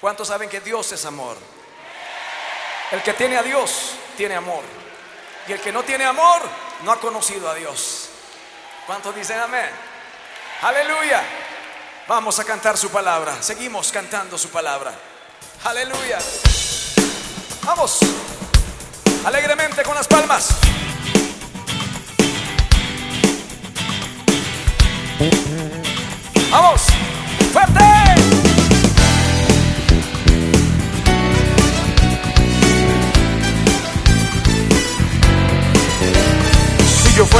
¿Cuántos saben que Dios es amor? El que tiene a Dios tiene amor. Y el que no tiene amor no ha conocido a Dios. ¿Cuántos dicen amén? Aleluya. Vamos a cantar su palabra. Seguimos cantando su palabra. Aleluya. Vamos. Alegremente con las palmas. Vamos.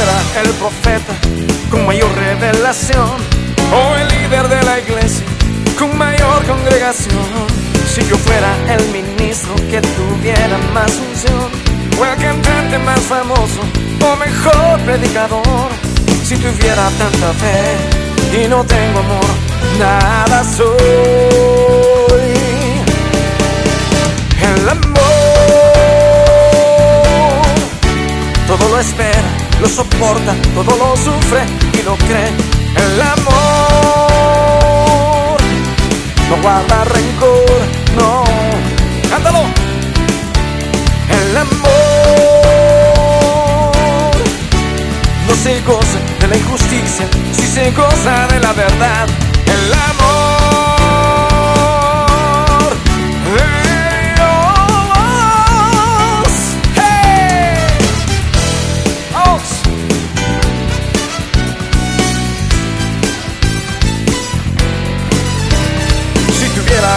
Fuera el profeta con mayor revelación, o el líder de la iglesia con mayor congregación, si yo fuera el ministro que tuviera más unción, o el cantante más famoso, o mejor predicador, si tuviera tanta fe y no tengo amor, nada soy. El amor todo lo espera, lo soporta, todo lo sufre y lo cree. El amor no guarda rencor, no. Cántalo. El amor no se goza de la injusticia, si se goza de la verdad. El amor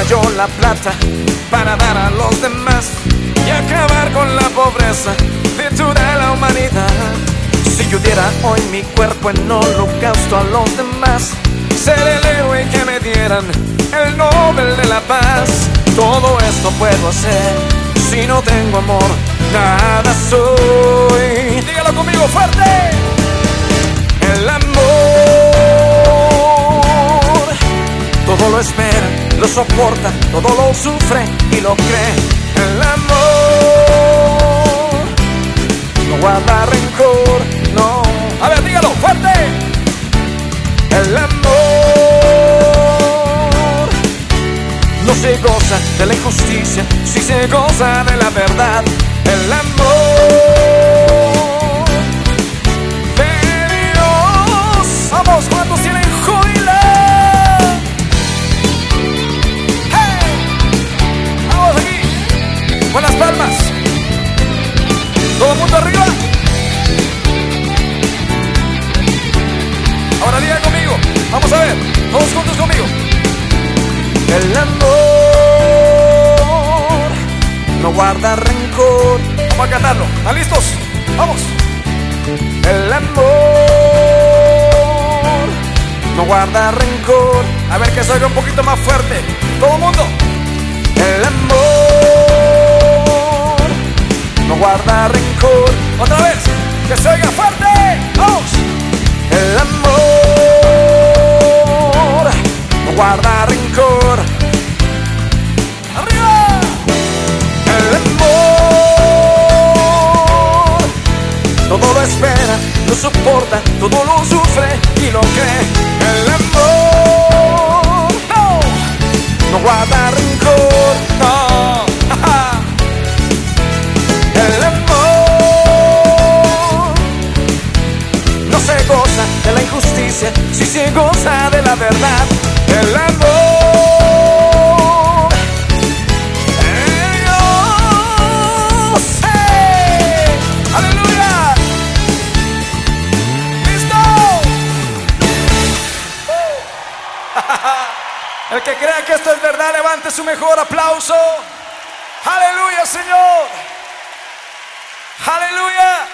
yo la plata para dar a los demás y acabar con la pobreza de toda la humanidad. Si yo diera hoy mi cuerpo en holocausto a los demás, ser el héroe que me dieran el Nobel de la Paz. Todo esto puedo hacer si no tengo amor, nada soy. Dígalo conmigo fuerte. El amor todo lo espera, lo soporta, todo lo sufre y lo cree. El amor no guarda rencor, no. A ver, dígalo fuerte. El amor no se goza de la injusticia, si se goza de la verdad. El amor Ahora diga conmigo. Vamos a ver. Todos juntos conmigo. El amor no guarda rencor. Vamos a cantarlo. ¿Están listos? Vamos. El amor no guarda rencor. A ver que se oiga un poquito más fuerte. Todo mundo. El amor no guarda rencor. Otra vez. Que se fuerte. Vamos. El amor no guarda rencor. Arriba. El amor todo lo espera, lo soporta, todo lo sufre y lo cree. El amor No. no guarda rencor, si se goza de la verdad. El amor. Dios. ¡Hey! ¡Aleluya! ¡Listo! Uh. El que crea que esto es verdad, levante su mejor aplauso. Aleluya, Señor. Aleluya.